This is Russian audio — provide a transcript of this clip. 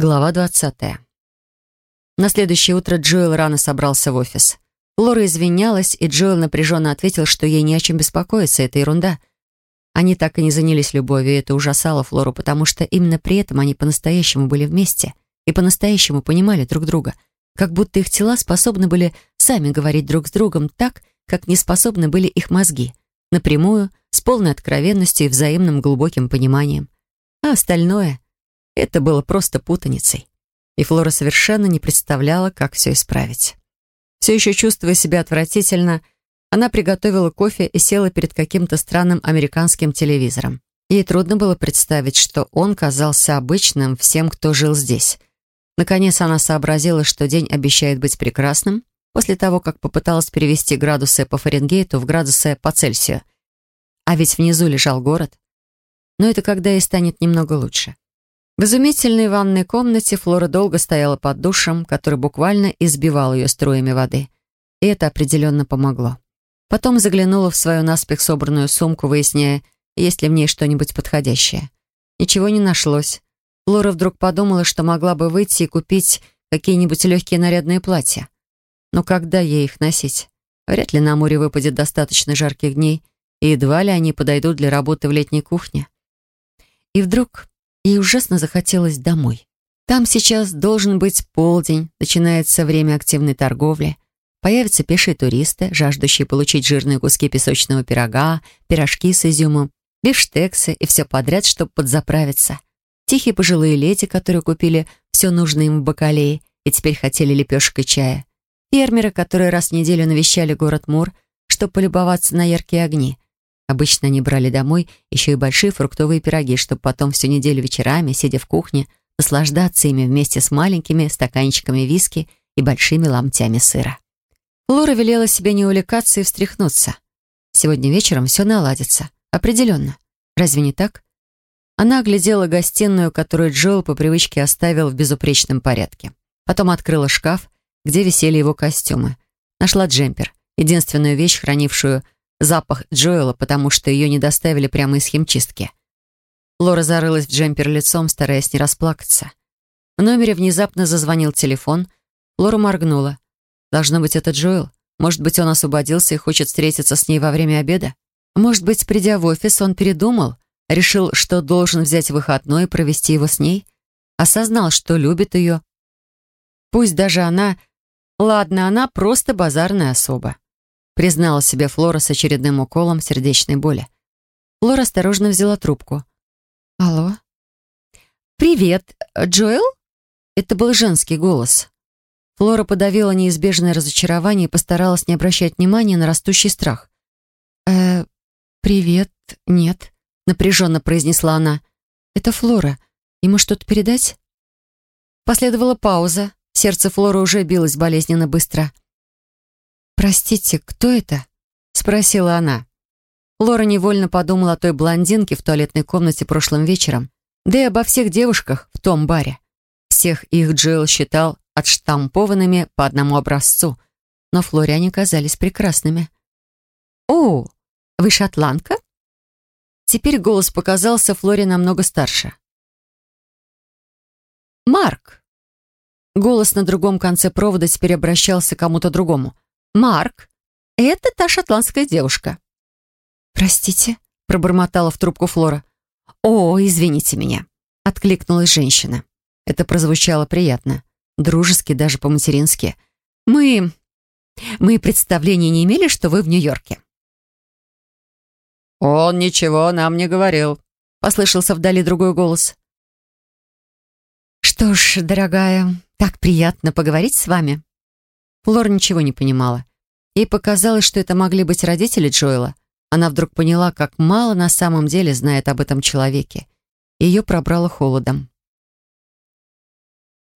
Глава 20. На следующее утро Джоэл рано собрался в офис. Лора извинялась, и Джоэл напряженно ответил, что ей не о чем беспокоиться, это ерунда. Они так и не занялись любовью, и это ужасало Флору, потому что именно при этом они по-настоящему были вместе и по-настоящему понимали друг друга, как будто их тела способны были сами говорить друг с другом так, как не способны были их мозги, напрямую, с полной откровенностью и взаимным глубоким пониманием. А остальное — это было просто путаницей. И Флора совершенно не представляла, как все исправить. Все еще чувствуя себя отвратительно, она приготовила кофе и села перед каким-то странным американским телевизором. Ей трудно было представить, что он казался обычным всем, кто жил здесь. Наконец она сообразила, что день обещает быть прекрасным, после того, как попыталась перевести градусы по Фаренгейту в градусы по Цельсию. А ведь внизу лежал город. Но это когда ей станет немного лучше. В изумительной ванной комнате Флора долго стояла под душем, который буквально избивал ее струями воды. И это определенно помогло. Потом заглянула в свою наспех собранную сумку, выясняя, есть ли в ней что-нибудь подходящее. Ничего не нашлось. Флора вдруг подумала, что могла бы выйти и купить какие-нибудь легкие нарядные платья. Но когда ей их носить? Вряд ли на море выпадет достаточно жарких дней, и едва ли они подойдут для работы в летней кухне. И вдруг Ей ужасно захотелось домой. Там сейчас должен быть полдень, начинается время активной торговли. Появятся пешие туристы, жаждущие получить жирные куски песочного пирога, пирожки с изюмом, бифштексы и все подряд, чтобы подзаправиться. Тихие пожилые леди, которые купили все нужное им в бакалее и теперь хотели лепешек и чая. Фермеры, которые раз в неделю навещали город Мур, чтобы полюбоваться на яркие огни. Обычно они брали домой еще и большие фруктовые пироги, чтобы потом всю неделю вечерами, сидя в кухне, наслаждаться ими вместе с маленькими стаканчиками виски и большими ломтями сыра. Лора велела себе не увлекаться и встряхнуться. Сегодня вечером все наладится. Определенно. Разве не так? Она оглядела гостиную, которую Джоэл по привычке оставил в безупречном порядке. Потом открыла шкаф, где висели его костюмы. Нашла джемпер, единственную вещь, хранившую запах Джоэла, потому что ее не доставили прямо из химчистки. Лора зарылась в джемпер лицом, стараясь не расплакаться. В номере внезапно зазвонил телефон. Лора моргнула. Должно быть, это Джоэл. Может быть, он освободился и хочет встретиться с ней во время обеда? Может быть, придя в офис, он передумал, решил, что должен взять выходной и провести его с ней? Осознал, что любит ее. Пусть даже она... Ладно, она просто базарная особа признала себе Флора с очередным уколом сердечной боли. Флора осторожно взяла трубку. «Алло?» «Привет, Джоэл?» Это был женский голос. Флора подавила неизбежное разочарование и постаралась не обращать внимания на растущий страх. «Э, привет, нет», — напряженно произнесла она. «Это Флора. Ему что-то передать?» Последовала пауза. Сердце Флоры уже билось болезненно быстро. «Привет, «Простите, кто это?» — спросила она. Лора невольно подумала о той блондинке в туалетной комнате прошлым вечером, да и обо всех девушках в том баре. Всех их Джоэл считал отштампованными по одному образцу, но Флоре они казались прекрасными. «О, вы шотландка?» Теперь голос показался Флоре намного старше. «Марк!» Голос на другом конце провода теперь обращался к кому-то другому — «Марк, это та шотландская девушка». «Простите», — пробормотала в трубку Флора. «О, извините меня», — откликнулась женщина. Это прозвучало приятно, дружески, даже по-матерински. «Мы... мы представления не имели, что вы в Нью-Йорке». «Он ничего нам не говорил», — послышался вдали другой голос. «Что ж, дорогая, так приятно поговорить с вами», Флор ничего не понимала. Ей показалось, что это могли быть родители Джоэла. Она вдруг поняла, как мало на самом деле знает об этом человеке. Ее пробрало холодом.